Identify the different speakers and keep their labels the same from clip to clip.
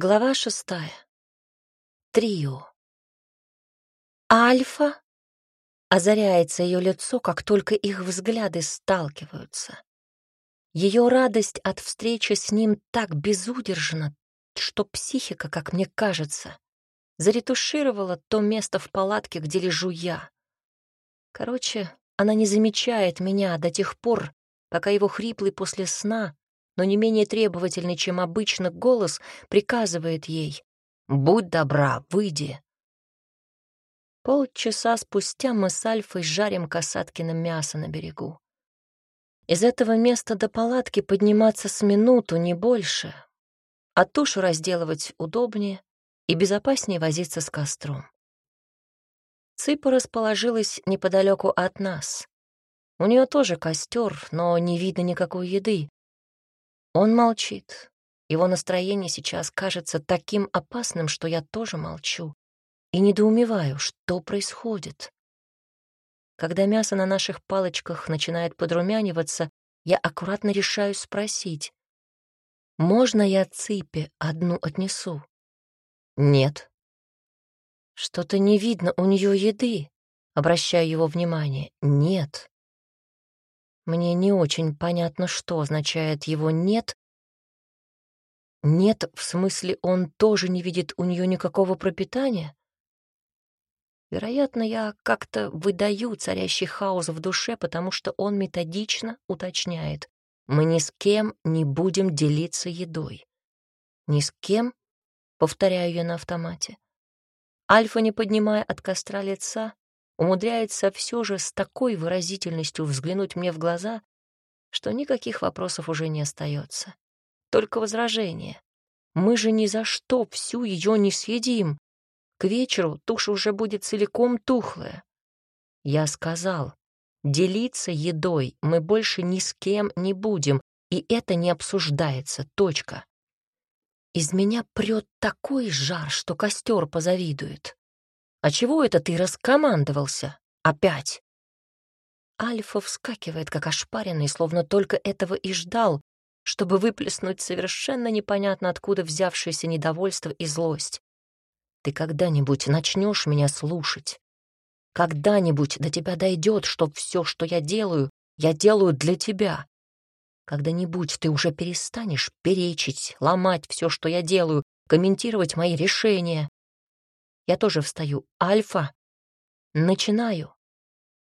Speaker 1: Глава шестая. Трио. «Альфа?» Озаряется ее лицо, как только их взгляды сталкиваются. Ее радость от встречи с ним так безудержна, что психика, как мне кажется, заретушировала то место в палатке, где лежу я. Короче, она не замечает меня до тех пор, пока его хриплый после сна но не менее требовательный, чем обычно, голос приказывает ей «Будь добра, выйди». Полчаса спустя мы с Альфой жарим касаткино мясо на берегу. Из этого места до палатки подниматься с минуту, не больше, а тушу разделывать удобнее и безопаснее возиться с костром. Цыпа расположилась неподалеку от нас. У нее тоже костер, но не видно никакой еды. Он молчит. Его настроение сейчас кажется таким опасным, что я тоже молчу и недоумеваю, что происходит. Когда мясо на наших палочках начинает подрумяниваться, я аккуратно решаю спросить, «Можно я цыпе одну отнесу?» «Нет». «Что-то не видно у нее еды», — обращаю его внимание. «Нет». Мне не очень понятно, что означает его «нет». Нет, в смысле, он тоже не видит у нее никакого пропитания? Вероятно, я как-то выдаю царящий хаос в душе, потому что он методично уточняет. Мы ни с кем не будем делиться едой. Ни с кем, повторяю я на автомате. Альфа, не поднимая от костра лица, умудряется все же с такой выразительностью взглянуть мне в глаза, что никаких вопросов уже не остается. Только возражение. Мы же ни за что всю ее не съедим. К вечеру туша уже будет целиком тухлая. Я сказал, делиться едой мы больше ни с кем не будем, и это не обсуждается, точка. Из меня прет такой жар, что костер позавидует. А чего это ты раскомандовался? Опять? Альфа вскакивает, как ошпаренный, словно только этого и ждал, чтобы выплеснуть совершенно непонятно откуда взявшееся недовольство и злость. Ты когда-нибудь начнешь меня слушать? Когда-нибудь до тебя дойдет, что все, что я делаю, я делаю для тебя. Когда-нибудь ты уже перестанешь перечить, ломать все, что я делаю, комментировать мои решения. Я тоже встаю. Альфа. Начинаю.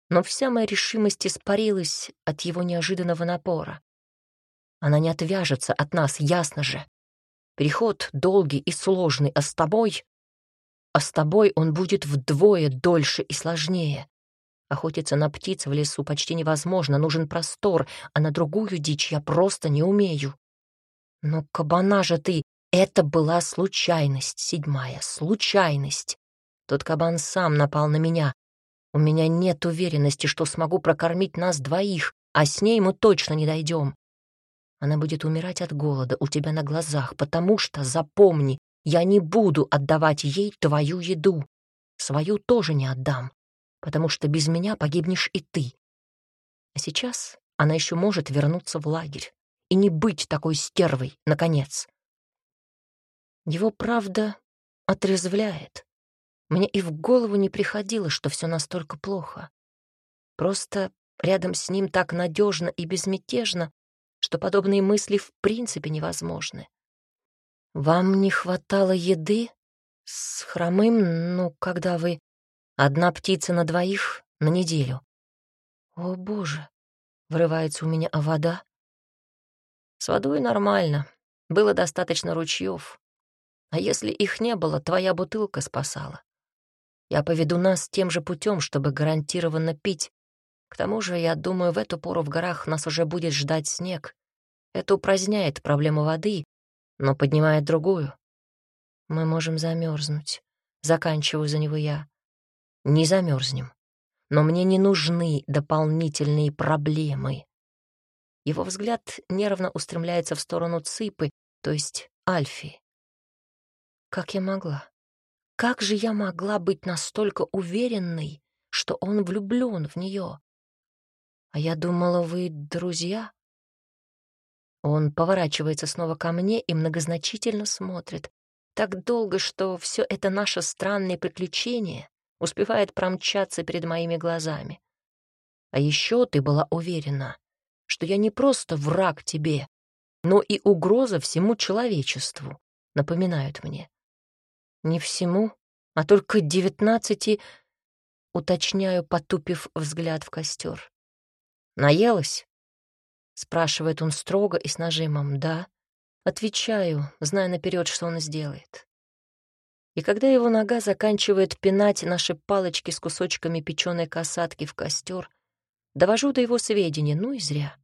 Speaker 1: Но вся моя решимость испарилась от его неожиданного напора. Она не отвяжется от нас, ясно же. Переход долгий и сложный, а с тобой... А с тобой он будет вдвое дольше и сложнее. Охотиться на птиц в лесу почти невозможно, нужен простор, а на другую дичь я просто не умею. Но кабана же ты, это была случайность, седьмая, случайность. Тот кабан сам напал на меня. У меня нет уверенности, что смогу прокормить нас двоих, а с ней мы точно не дойдем. Она будет умирать от голода у тебя на глазах, потому что, запомни, я не буду отдавать ей твою еду. Свою тоже не отдам, потому что без меня погибнешь и ты. А сейчас она еще может вернуться в лагерь и не быть такой стервой, наконец. Его правда отрезвляет. Мне и в голову не приходило, что все настолько плохо. Просто рядом с ним так надежно и безмятежно, что подобные мысли в принципе невозможны. «Вам не хватало еды? С хромым, ну, когда вы... Одна птица на двоих на неделю. О, боже!» — врывается у меня, а вода? С водой нормально. Было достаточно ручьев. А если их не было, твоя бутылка спасала. Я поведу нас тем же путем, чтобы гарантированно пить. К тому же, я думаю, в эту пору в горах нас уже будет ждать снег. Это упраздняет проблему воды, но поднимает другую. Мы можем замерзнуть. Заканчиваю за него я. Не замерзнем. Но мне не нужны дополнительные проблемы. Его взгляд нервно устремляется в сторону Ципы, то есть Альфи. Как я могла? Как же я могла быть настолько уверенной, что он влюблен в нее? А я думала, вы друзья? Он поворачивается снова ко мне и многозначительно смотрит. так долго, что все это наше странное приключение успевает промчаться перед моими глазами. А еще ты была уверена, что я не просто враг тебе, но и угроза всему человечеству, напоминают мне. Не всему, а только девятнадцати, уточняю, потупив взгляд в костер. Наелась? Спрашивает он строго и с нажимом. Да. Отвечаю, зная наперед, что он сделает. И когда его нога заканчивает пинать наши палочки с кусочками печеной касатки в костер, довожу до его сведения, ну и зря.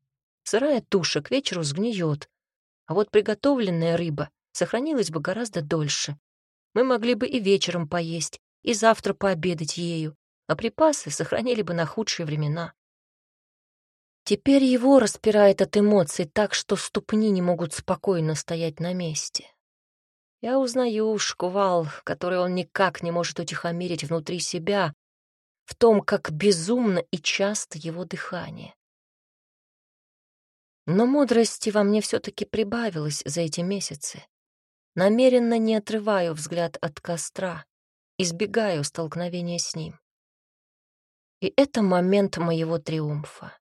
Speaker 1: Сырая туша к вечеру сгниет, а вот приготовленная рыба сохранилась бы гораздо дольше. Мы могли бы и вечером поесть, и завтра пообедать ею, а припасы сохранили бы на худшие времена. Теперь его распирает от эмоций так, что ступни не могут спокойно стоять на месте. Я узнаю шквал, который он никак не может утихомирить внутри себя, в том, как безумно и часто его дыхание. Но мудрости во мне все-таки прибавилось за эти месяцы. Намеренно не отрываю взгляд от костра, избегаю столкновения с ним. И это момент моего триумфа.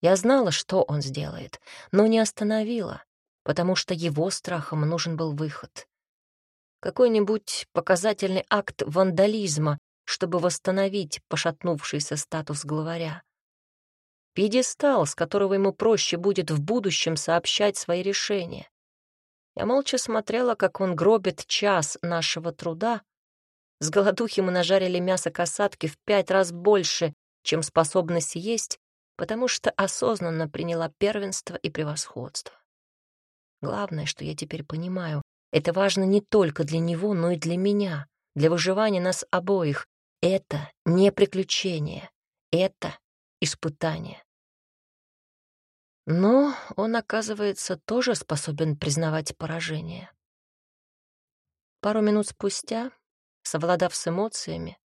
Speaker 1: Я знала, что он сделает, но не остановила, потому что его страхом нужен был выход. Какой-нибудь показательный акт вандализма, чтобы восстановить пошатнувшийся статус главаря. Пьедестал, с которого ему проще будет в будущем сообщать свои решения. Я молча смотрела, как он гробит час нашего труда. С голодухи мы нажарили мясо касатки в пять раз больше, чем способность есть, потому что осознанно приняла первенство и превосходство. Главное, что я теперь понимаю, это важно не только для него, но и для меня, для выживания нас обоих. Это не приключение, это испытание. Но он, оказывается, тоже способен признавать поражение. Пару минут спустя, совладав с эмоциями,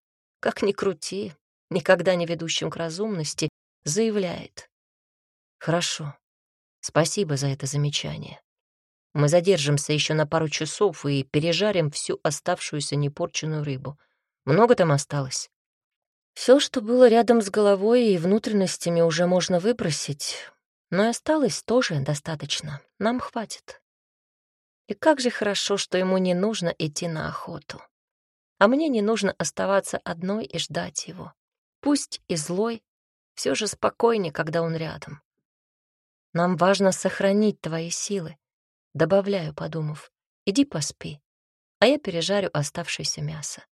Speaker 1: как ни крути, никогда не ведущим к разумности, заявляет. «Хорошо. Спасибо за это замечание. Мы задержимся еще на пару часов и пережарим всю оставшуюся непорченную рыбу. Много там осталось?» Все, что было рядом с головой и внутренностями, уже можно выбросить, но и осталось тоже достаточно. Нам хватит. И как же хорошо, что ему не нужно идти на охоту. А мне не нужно оставаться одной и ждать его. Пусть и злой, все же спокойнее, когда он рядом. Нам важно сохранить твои силы. Добавляю, подумав. Иди поспи, а я пережарю оставшееся мясо.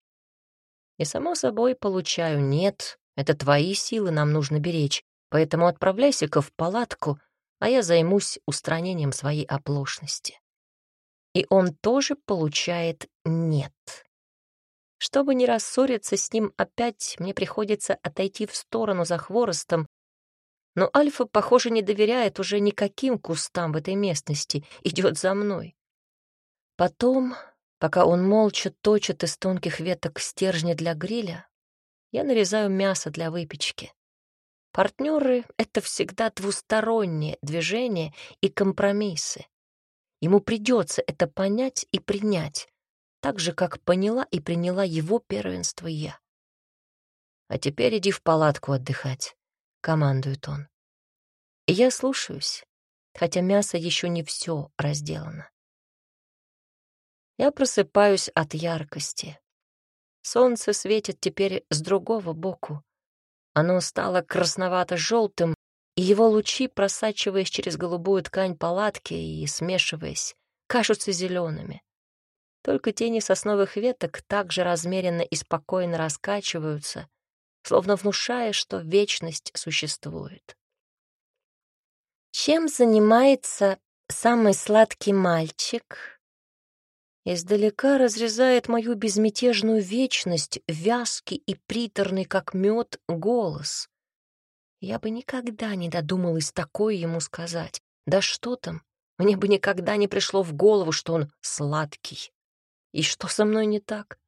Speaker 1: И, само собой, получаю «нет, это твои силы нам нужно беречь, поэтому отправляйся-ка в палатку, а я займусь устранением своей оплошности». И он тоже получает «нет». Чтобы не рассориться с ним опять, мне приходится отойти в сторону за хворостом, но Альфа, похоже, не доверяет уже никаким кустам в этой местности, идет за мной. Потом, пока он молча точит из тонких веток стержни для гриля, я нарезаю мясо для выпечки. Партнеры — это всегда двустороннее движение и компромиссы. Ему придется это понять и принять, так же, как поняла и приняла его первенство я. «А теперь иди в палатку отдыхать», — командует он. И я слушаюсь, хотя мясо еще не все разделано. Я просыпаюсь от яркости. Солнце светит теперь с другого боку. Оно стало красновато-желтым, и его лучи, просачиваясь через голубую ткань палатки и смешиваясь, кажутся зелеными. Только тени сосновых веток так же размеренно и спокойно раскачиваются, словно внушая, что вечность существует. Чем занимается самый сладкий мальчик? Издалека разрезает мою безмятежную вечность, вязкий и приторный, как мед, голос. Я бы никогда не додумалась такое ему сказать. Да что там, мне бы никогда не пришло в голову, что он сладкий. И что со мной не так?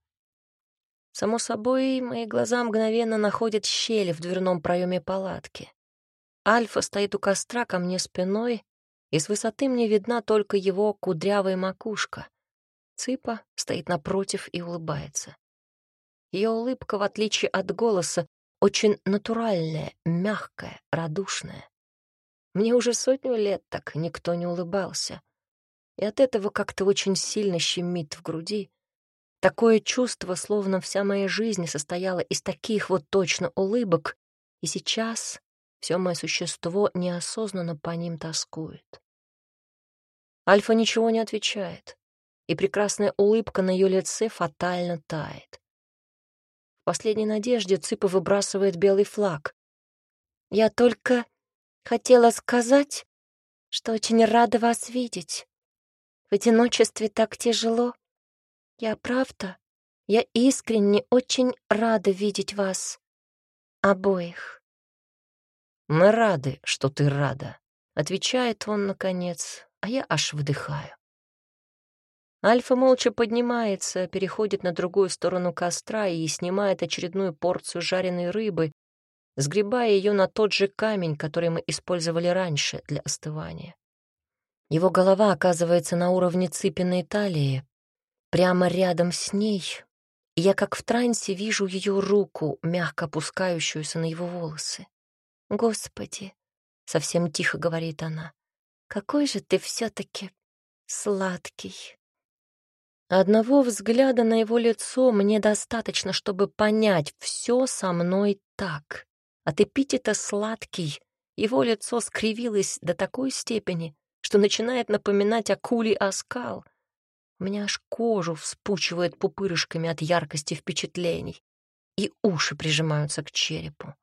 Speaker 1: Само собой, мои глаза мгновенно находят щели в дверном проеме палатки. Альфа стоит у костра ко мне спиной, и с высоты мне видна только его кудрявая макушка. Цыпа стоит напротив и улыбается. Ее улыбка, в отличие от голоса, очень натуральная, мягкая, радушная. Мне уже сотню лет так никто не улыбался. И от этого как-то очень сильно щемит в груди. Такое чувство, словно вся моя жизнь состояла из таких вот точно улыбок, и сейчас все мое существо неосознанно по ним тоскует. Альфа ничего не отвечает, и прекрасная улыбка на ее лице фатально тает. В последней надежде Цыпа выбрасывает белый флаг. «Я только хотела сказать, что очень рада вас видеть. В одиночестве так тяжело. Я правда, я искренне очень рада видеть вас обоих.
Speaker 2: Мы рады, что ты рада, отвечает он наконец, а я аж вдыхаю.
Speaker 1: Альфа молча поднимается, переходит на другую сторону костра и снимает очередную порцию жареной рыбы, сгребая ее на тот же камень, который мы использовали раньше для остывания. Его голова оказывается на уровне цыпиной талии, прямо рядом с ней, я как в трансе вижу ее руку, мягко опускающуюся на его волосы. «Господи!» — совсем тихо говорит она. «Какой же ты все-таки сладкий!» Одного взгляда на его лицо мне достаточно, чтобы понять, все со мной так. От эпитета «сладкий» его лицо скривилось до такой степени, что начинает напоминать акулий оскал. У меня аж кожу вспучивает пупырышками от яркости впечатлений, и уши прижимаются к черепу.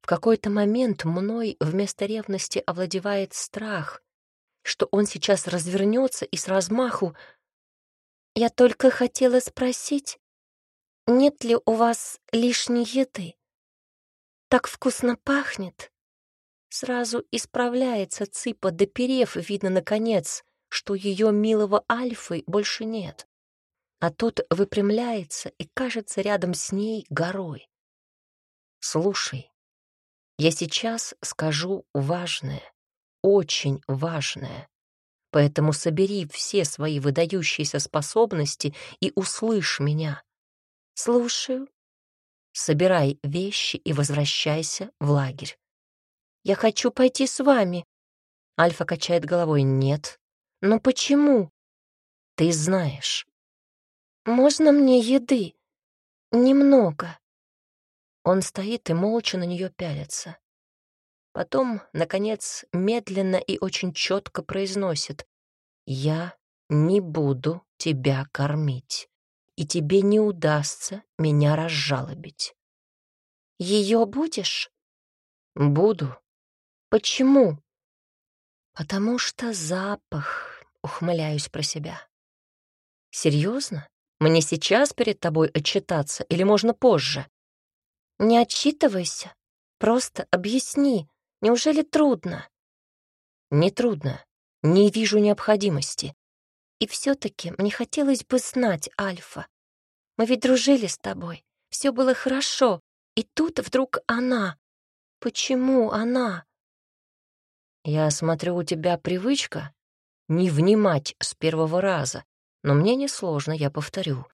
Speaker 1: В какой-то момент мной вместо ревности овладевает страх, что он сейчас развернется и с размаху... Я только хотела спросить, нет ли у вас лишней еды? Так вкусно пахнет. Сразу исправляется цыпа, доперев, видно, наконец, что ее милого Альфы больше нет. А тот выпрямляется и кажется рядом с ней горой. Слушай, я сейчас скажу важное, очень важное. Поэтому собери все свои выдающиеся способности и услышь меня. Слушаю, Собирай вещи и возвращайся в лагерь. Я хочу пойти с вами. Альфа качает головой. Нет. Но почему? Ты знаешь. Можно мне еды? Немного. Он стоит и молча на нее пялится. Потом, наконец, медленно и очень четко произносит «Я не буду тебя кормить» и тебе не удастся меня разжалобить. Ее будешь? Буду. Почему? Потому что запах, ухмыляюсь про себя. Серьезно? Мне сейчас перед тобой отчитаться или можно позже? Не отчитывайся, просто объясни. Неужели трудно? Не трудно. Не вижу необходимости. И все-таки мне хотелось бы знать, Альфа. Мы ведь дружили с тобой, все было хорошо, и тут вдруг она. Почему она? Я смотрю, у тебя привычка не внимать с первого раза, но мне несложно, я повторю.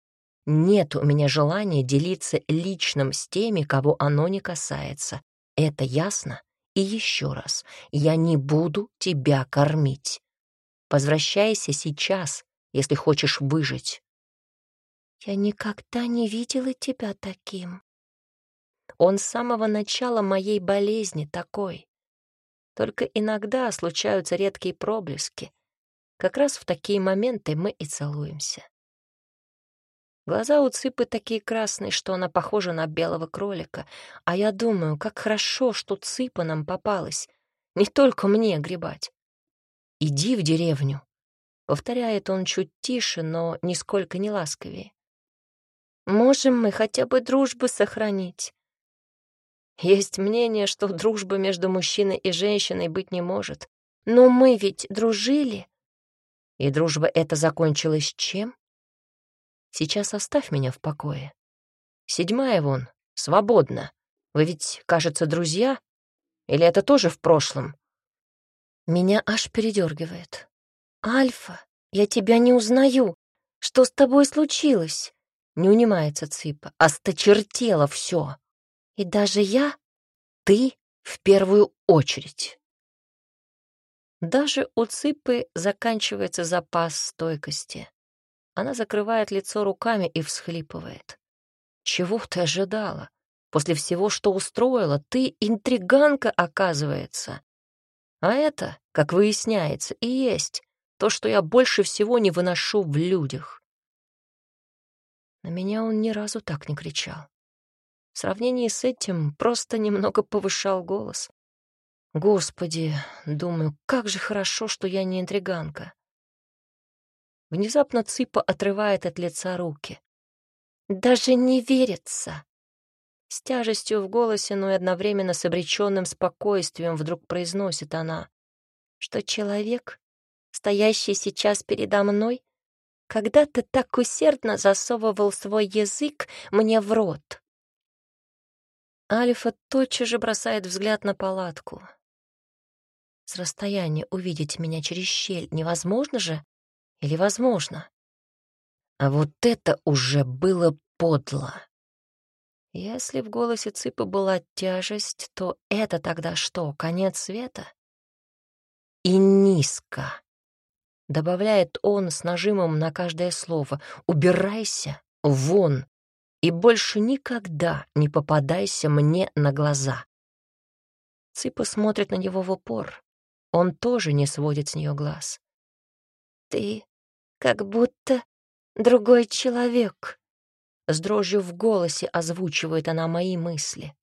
Speaker 1: Нет у меня желания делиться личным с теми, кого оно не касается. Это ясно? И еще раз, я не буду тебя кормить. Возвращайся сейчас, если хочешь выжить. Я никогда не видела тебя таким. Он с самого начала моей болезни такой. Только иногда случаются редкие проблески. Как раз в такие моменты мы и целуемся. Глаза у Цыпы такие красные, что она похожа на белого кролика. А я думаю, как хорошо, что Цыпа нам попалась. Не только мне гребать. «Иди в деревню», — повторяет он чуть тише, но нисколько не ласковее. «Можем мы хотя бы дружбу сохранить?» Есть мнение, что дружбы между мужчиной и женщиной быть не может. Но мы ведь дружили. И дружба эта закончилась чем? Сейчас оставь меня в покое. Седьмая вон, свободна. Вы ведь, кажется, друзья? Или это тоже в прошлом? Меня аж передергивает. «Альфа, я тебя не узнаю. Что с тобой случилось?» Не унимается Цыпа. «Осточертело все. И даже я? Ты в первую очередь». Даже у Цыпы заканчивается запас стойкости. Она закрывает лицо руками и всхлипывает. «Чего ты ожидала? После всего, что устроила, ты интриганка, оказывается. А это, как выясняется, и есть то, что я больше всего не выношу в людях». На меня он ни разу так не кричал. В сравнении с этим просто немного повышал голос. Господи, думаю, как же хорошо, что я не интриганка. Внезапно Цыпа отрывает от лица руки. Даже не верится. С тяжестью в голосе, но и одновременно с обреченным спокойствием вдруг произносит она, что человек, стоящий сейчас передо мной, когда-то так усердно засовывал свой язык мне в рот. Альфа тотчас же бросает взгляд на палатку. С расстояния увидеть меня через щель невозможно же? Или возможно? А вот это уже было подло. Если в голосе Цыпы была тяжесть, то это тогда что, конец света? И низко. Добавляет он с нажимом на каждое слово. Убирайся вон и больше никогда не попадайся мне на глаза. Цыпа смотрит на него в упор. Он тоже не сводит с нее глаз. «Ты как будто другой человек», — с дрожью в голосе озвучивает она мои мысли.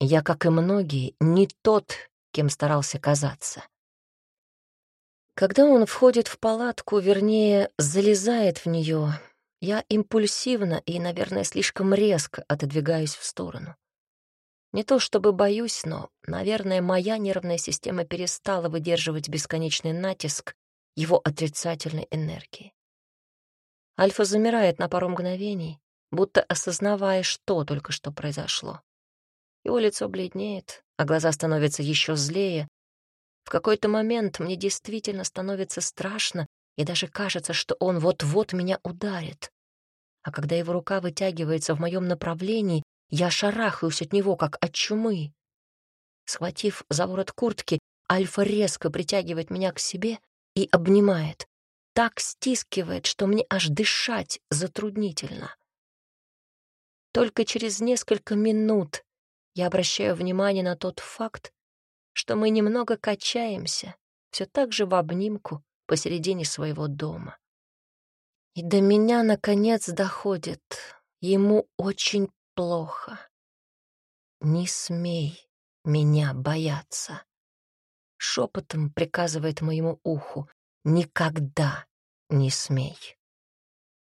Speaker 1: Я, как и многие, не тот, кем старался казаться. Когда он входит в палатку, вернее, залезает в нее, я импульсивно и, наверное, слишком резко отодвигаюсь в сторону. Не то чтобы боюсь, но, наверное, моя нервная система перестала выдерживать бесконечный натиск его отрицательной энергии. Альфа замирает на пару мгновений, будто осознавая, что только что произошло. Его лицо бледнеет, а глаза становятся еще злее. В какой-то момент мне действительно становится страшно, и даже кажется, что он вот-вот меня ударит. А когда его рука вытягивается в моем направлении, я шарахаюсь от него, как от чумы. Схватив за ворот куртки, Альфа резко притягивает меня к себе и обнимает. Так стискивает, что мне аж дышать затруднительно. Только через несколько минут я обращаю внимание на тот факт, что мы немного качаемся, все так же в обнимку посередине своего дома. И до меня, наконец, доходит. Ему очень плохо. Не смей меня бояться. Шепотом приказывает моему уху. Никогда не смей.